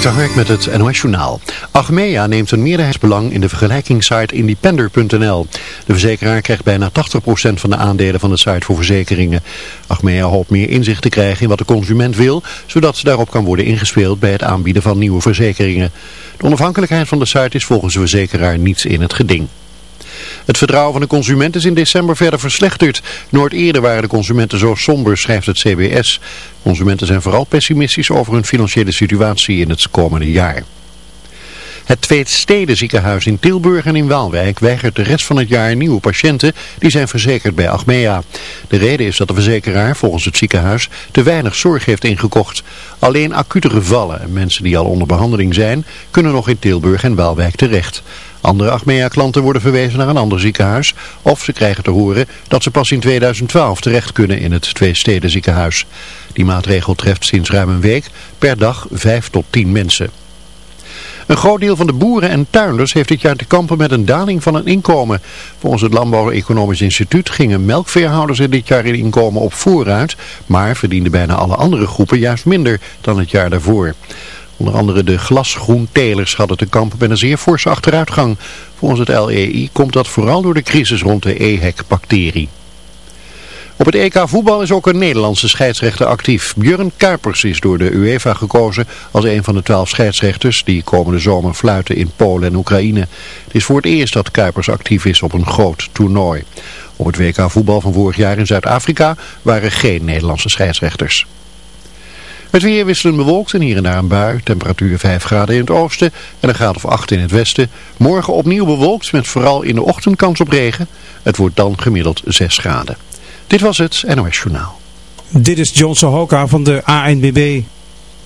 Dik Hark met het NOS Journaal. Achmea neemt een meerderheidsbelang in de vergelijkingssite Independer.nl. De verzekeraar krijgt bijna 80% van de aandelen van de site voor verzekeringen. Achmea hoopt meer inzicht te krijgen in wat de consument wil, zodat daarop kan worden ingespeeld bij het aanbieden van nieuwe verzekeringen. De onafhankelijkheid van de site is volgens de verzekeraar niets in het geding. Het vertrouwen van de consument is in december verder verslechterd. Nooit eerder waren de consumenten zo somber, schrijft het CBS. Consumenten zijn vooral pessimistisch over hun financiële situatie in het komende jaar. Het Tweede ziekenhuis in Tilburg en in Waalwijk weigert de rest van het jaar nieuwe patiënten die zijn verzekerd bij Achmea. De reden is dat de verzekeraar volgens het ziekenhuis te weinig zorg heeft ingekocht. Alleen acute gevallen en mensen die al onder behandeling zijn kunnen nog in Tilburg en Waalwijk terecht. Andere Achmea-klanten worden verwezen naar een ander ziekenhuis of ze krijgen te horen dat ze pas in 2012 terecht kunnen in het Twee-Steden ziekenhuis. Die maatregel treft sinds ruim een week per dag 5 tot 10 mensen. Een groot deel van de boeren en tuinders heeft dit jaar te kampen met een daling van hun inkomen. Volgens het Landbouw-Economisch Instituut gingen melkveehouders er dit jaar in inkomen op vooruit, maar verdienden bijna alle andere groepen juist minder dan het jaar daarvoor. Onder andere de glasgroentelers hadden te kampen met een zeer forse achteruitgang. Volgens het LEI komt dat vooral door de crisis rond de EHEC-bacterie. Op het EK voetbal is ook een Nederlandse scheidsrechter actief. Björn Kuipers is door de UEFA gekozen als een van de twaalf scheidsrechters die komende zomer fluiten in Polen en Oekraïne. Het is voor het eerst dat Kuipers actief is op een groot toernooi. Op het WK voetbal van vorig jaar in Zuid-Afrika waren geen Nederlandse scheidsrechters. Het weer wisselend bewolkt en hier en daar een bui. Temperatuur 5 graden in het oosten en een graad of 8 in het westen. Morgen opnieuw bewolkt met vooral in de ochtend kans op regen. Het wordt dan gemiddeld 6 graden. Dit was het NOS Journaal. Dit is Johnson Hoka van de ANBB.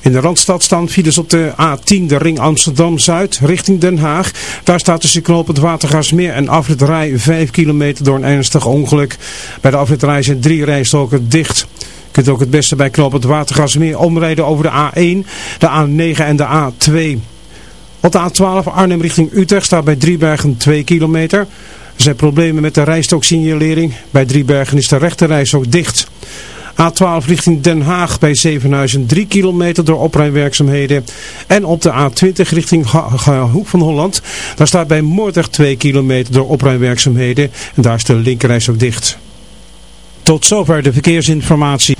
In de Randstad staan files op de A10, de ring Amsterdam-Zuid, richting Den Haag. Daar staat tussen knooppunt Watergasmeer en Afrit Rij 5 kilometer door een ernstig ongeluk. Bij de Afrit Rij zijn drie rijstroken dicht kunt ook het beste bij Knoop het Watergasmeer omrijden over de A1, de A9 en de A2. Op de A12 Arnhem richting Utrecht staat bij Driebergen 2 kilometer. Er zijn problemen met de rijstooksignalering. Bij Driebergen is de rechte rijstok dicht. A12 richting Den Haag bij Zevenhuizen 3 kilometer door oprijwerkzaamheden. En op de A20 richting Hoek van Holland. Daar staat bij Moordrecht 2 kilometer door oprijwerkzaamheden. En daar is de linkerreis ook dicht. Tot zover de verkeersinformatie.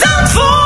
Zandvoort.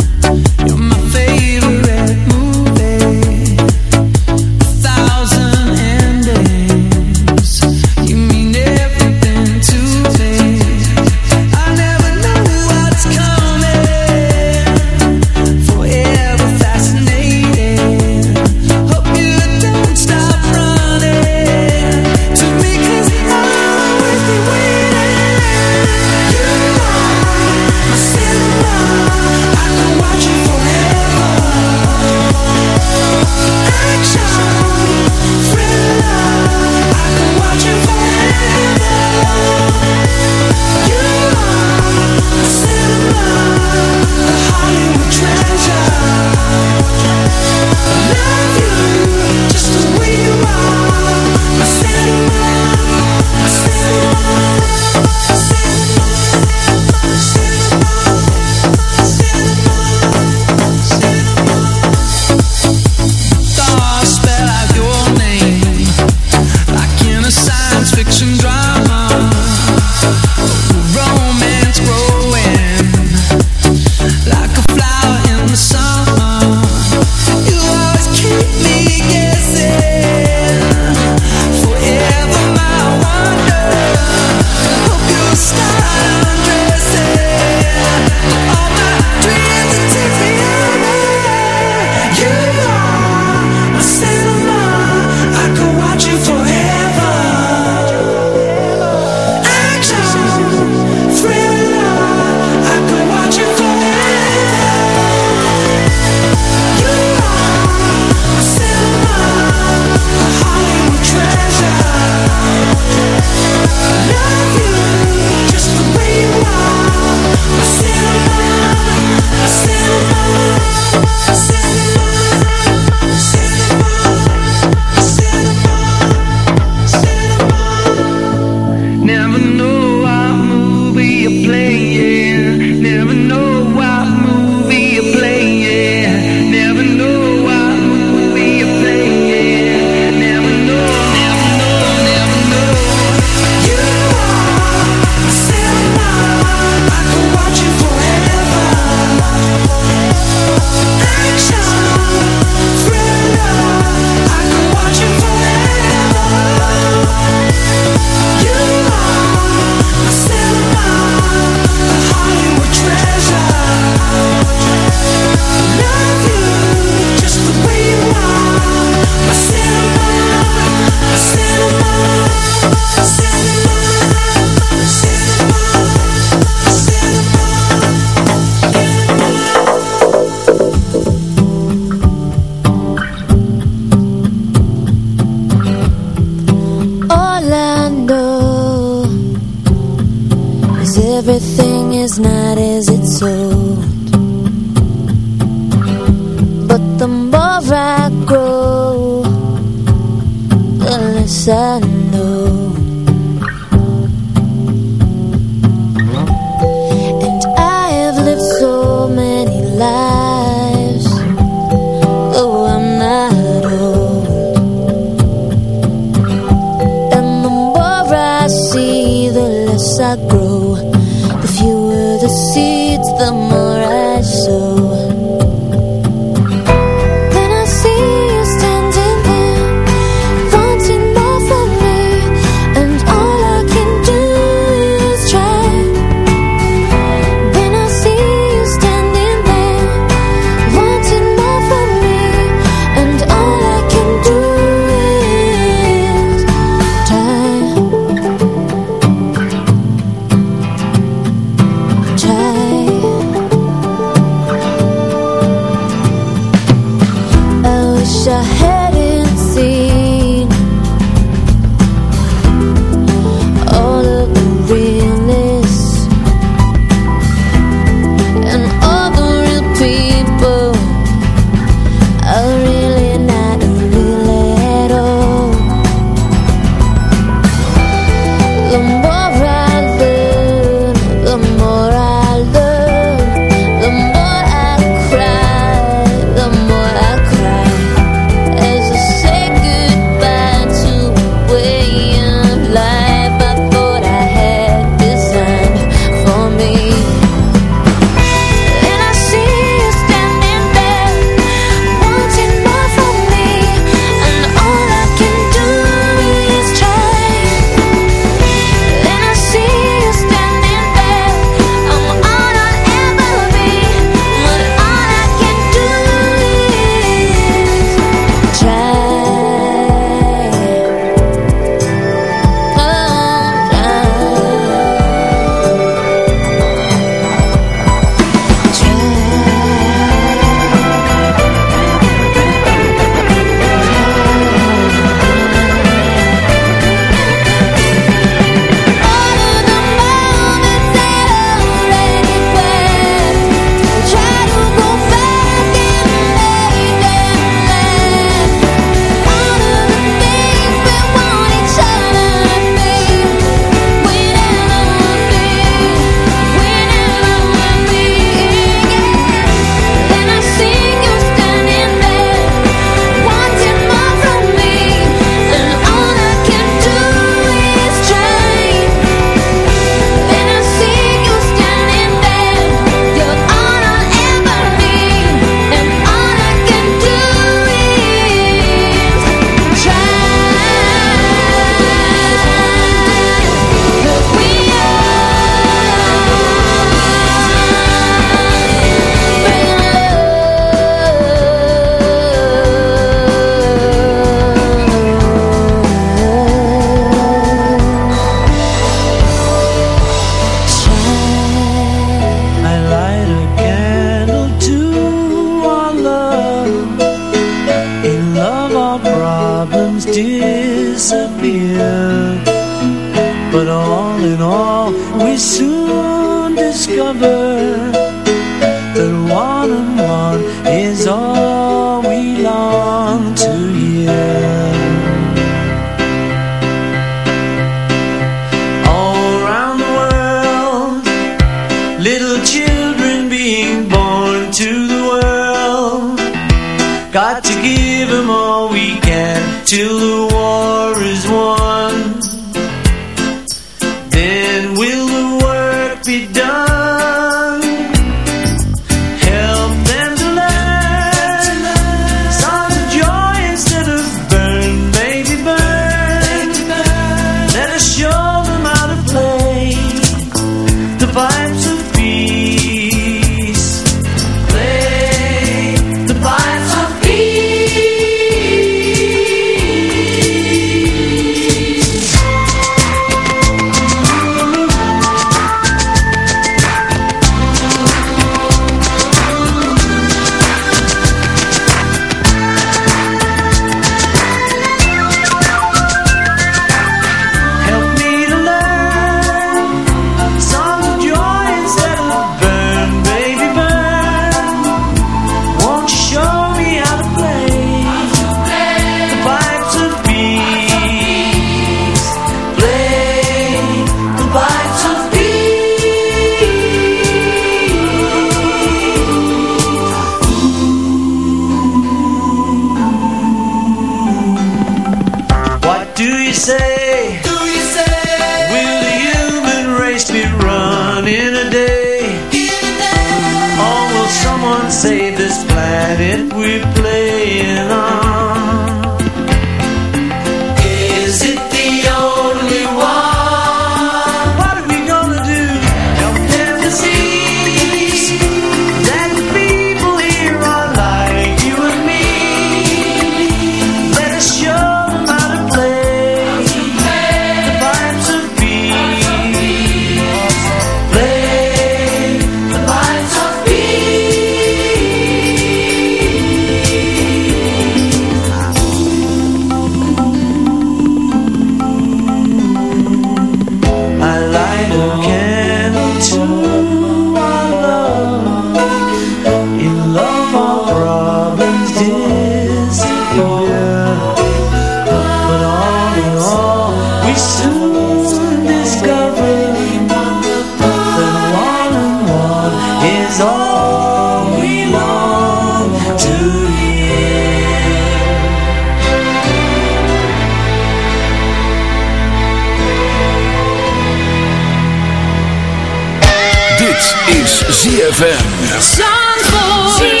相逢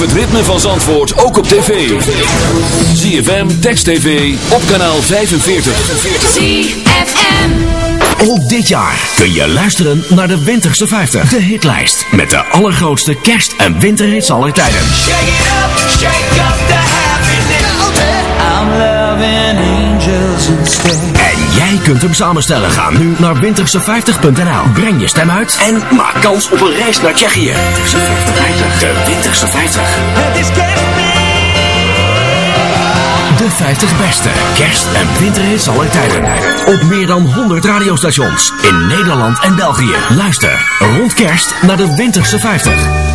het ritme van Zandvoort ook op tv. ZFM, Text TV, op kanaal 45. ZFM. Ook dit jaar kun je luisteren naar de Winterse 50. De hitlijst met de allergrootste kerst- en winterhits aller tijden. Shake it up, shake up the happiness. I'm en jij kunt hem samenstellen. Ga nu naar winterse50.nl. Breng je stem uit en maak kans op een reis naar Tsjechië. De Winterse 50. Het is de 50 beste kerst- en winter is alle tijden. Op meer dan 100 radiostations in Nederland en België. Luister rond kerst naar de Winterse 50.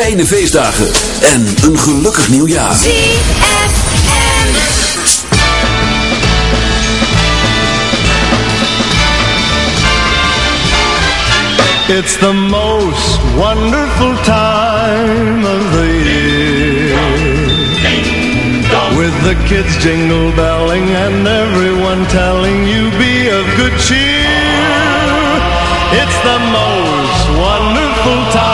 Fijne feestdagen en een gelukkig nieuwjaar. It's the most wonderful time of the year. With the kids jingle belling and everyone telling you be of good cheer. It's the most wonderful time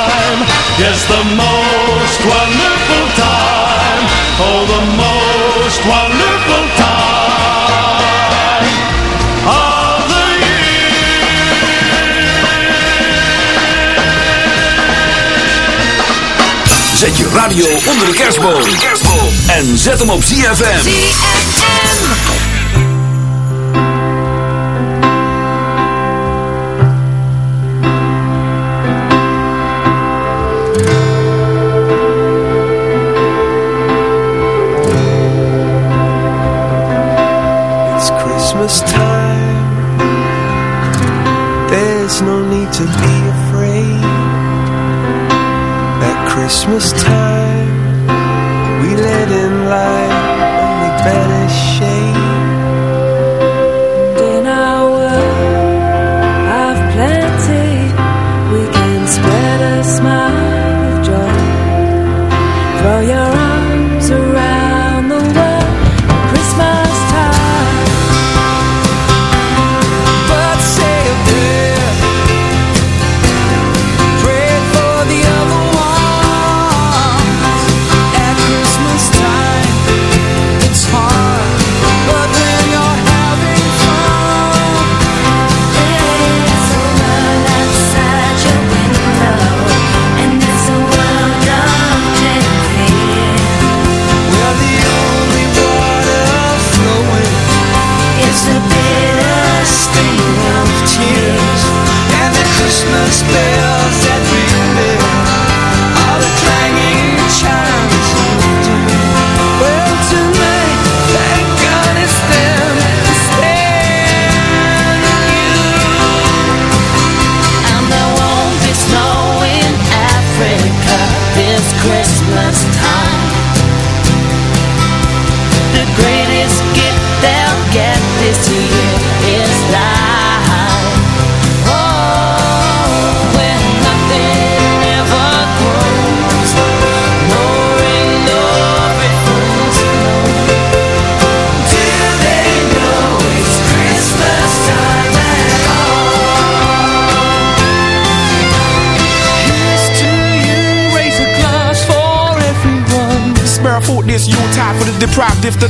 Yes, the most wonderful time. Oh, the most wonderful time of the Zet je radio onder de kerstboom. En zet hem op ZFM. It's Christmas time,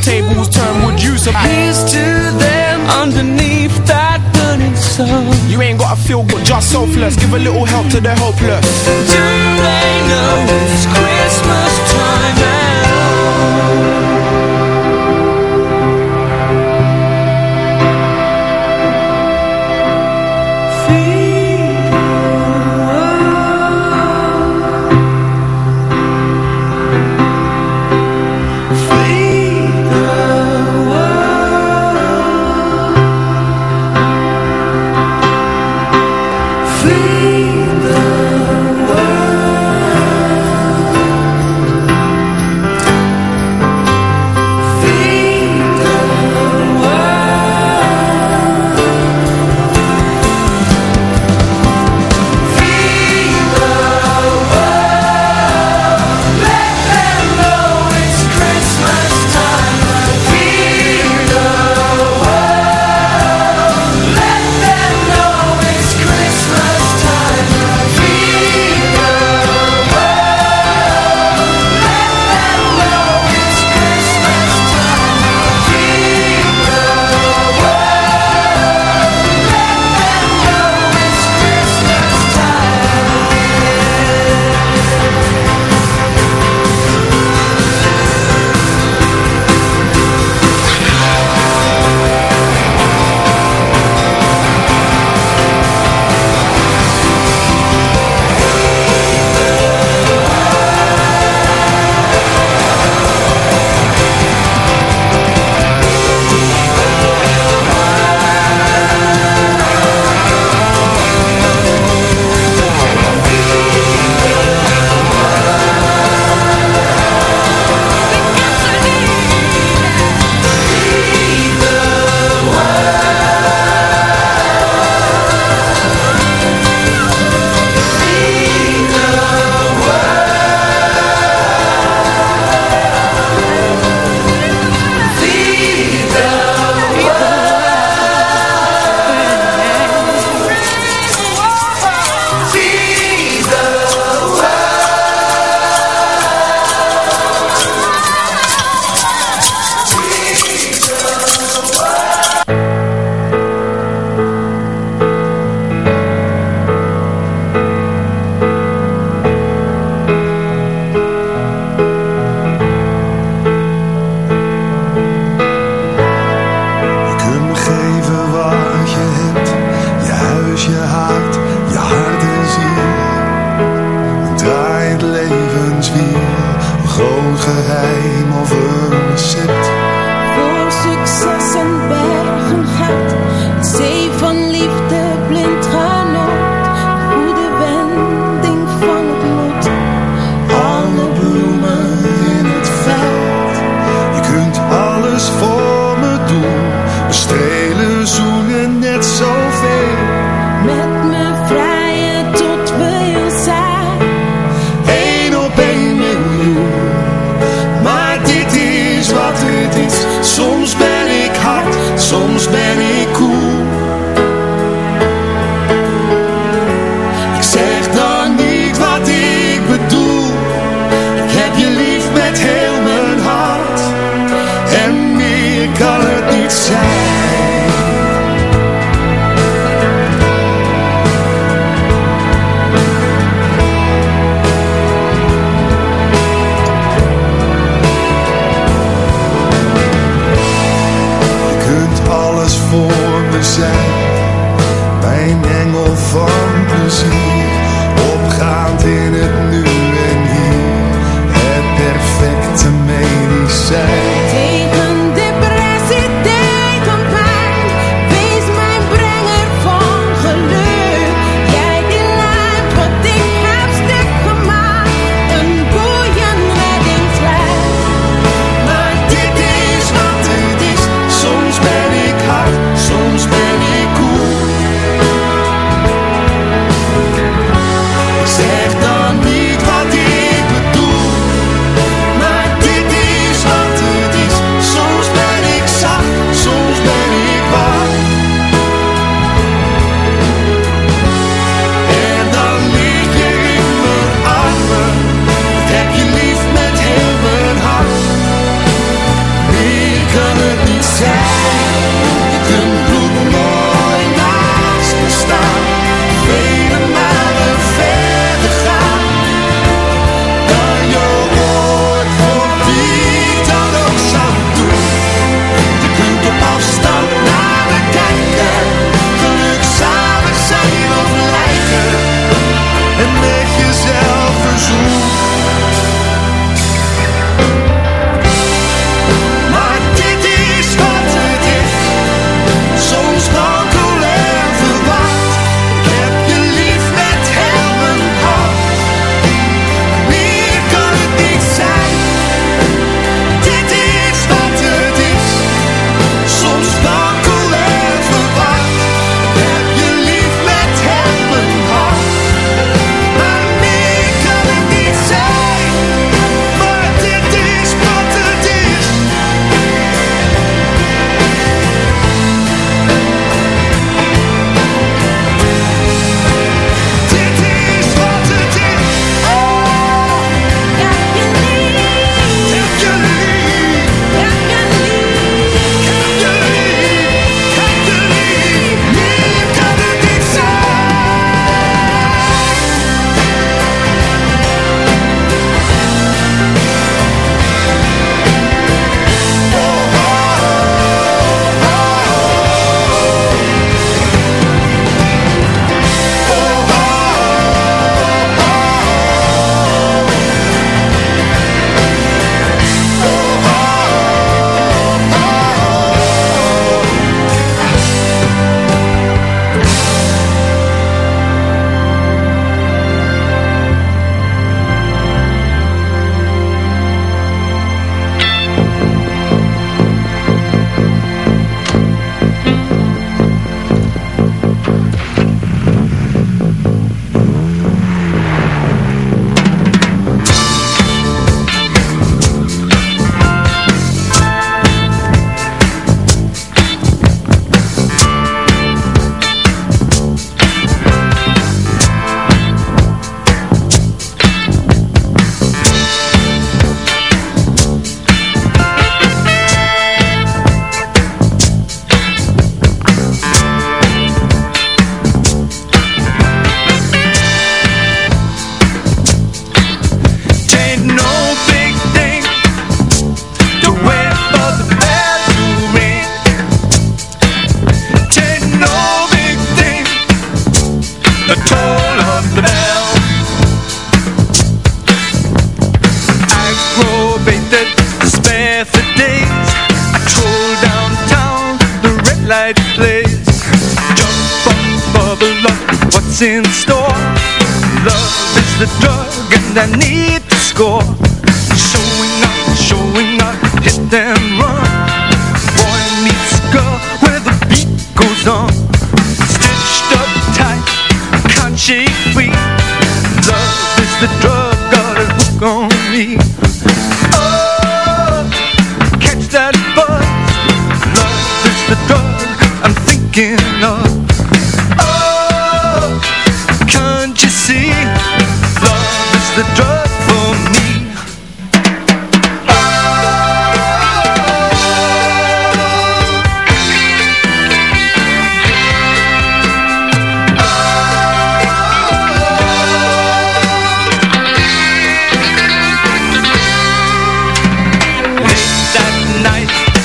tables turn, would you survive? Here's to them underneath that burning sun. You ain't gotta feel good, just selfless. Give a little help to the hopeless.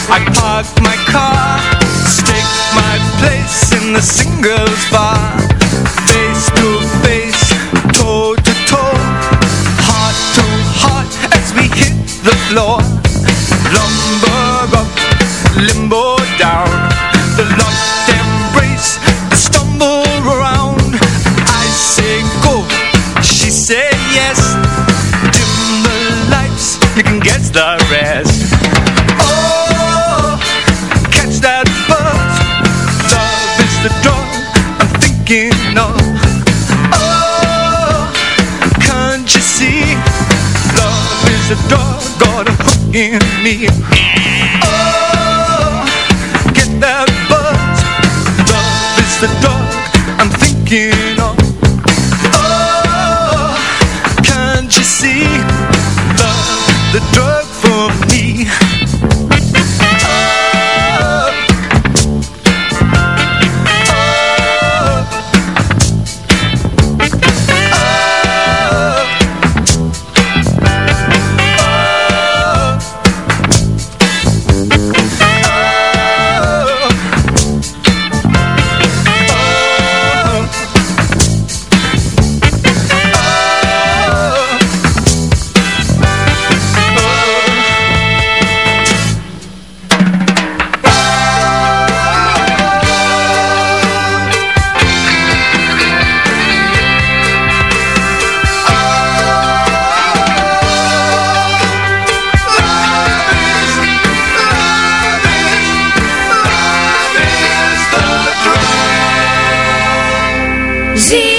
I park my car Stake my place in the singles bar face to. in me. Dia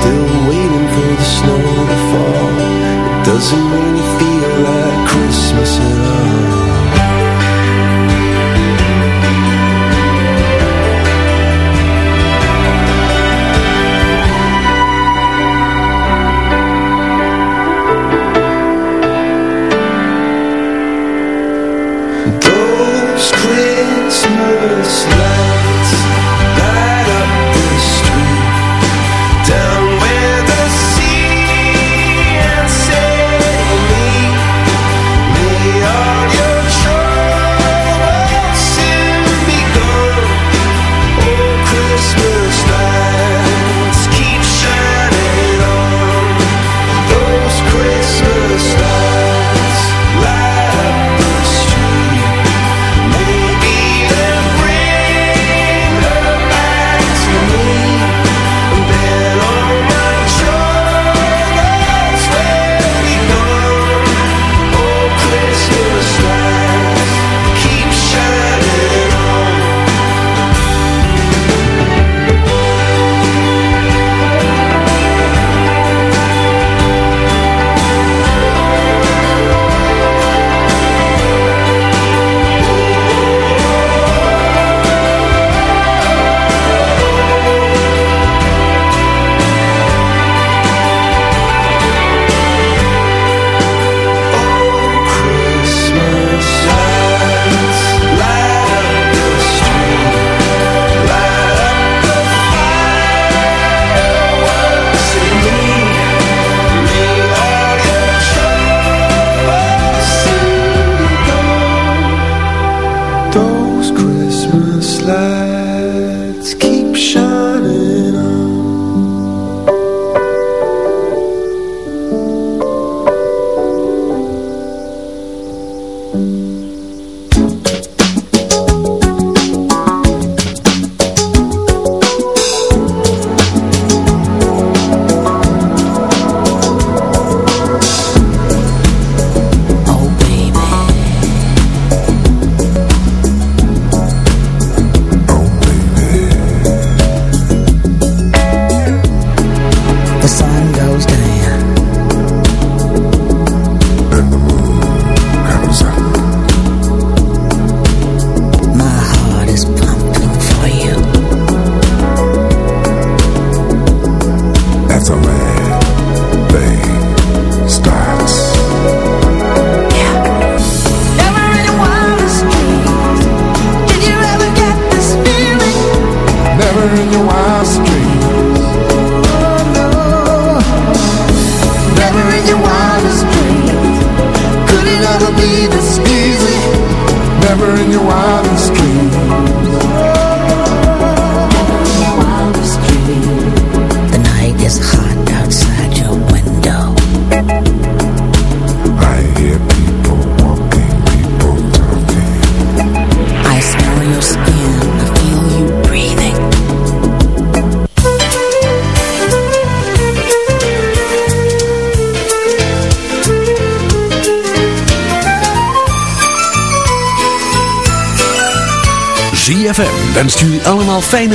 Still waiting for the snow to fall. It doesn't really feel like Christmas at all. Those Christmas lights love.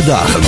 ZFM